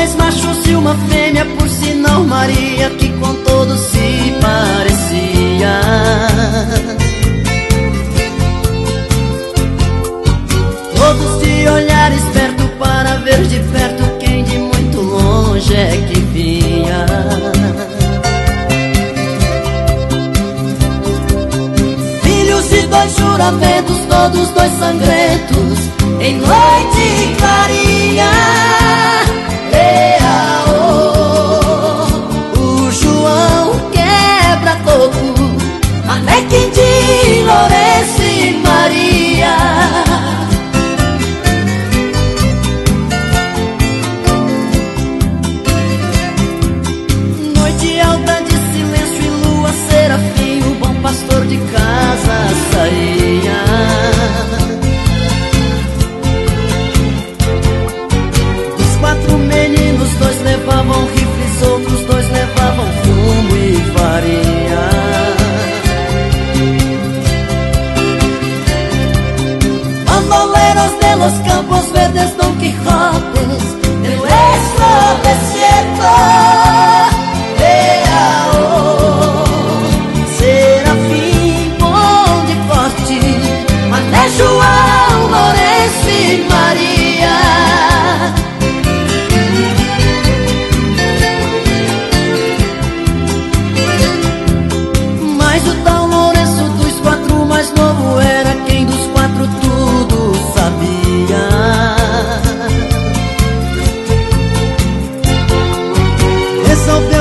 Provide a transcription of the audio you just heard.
homens machos e uma fêmea, por sinal Maria, que com todos se parecia. Todos de olhar esperto para ver de perto quem de muito longe é que vinha. Filhos de dois juramentos, todos dois sangrentos, em noite clarinha. Los It's so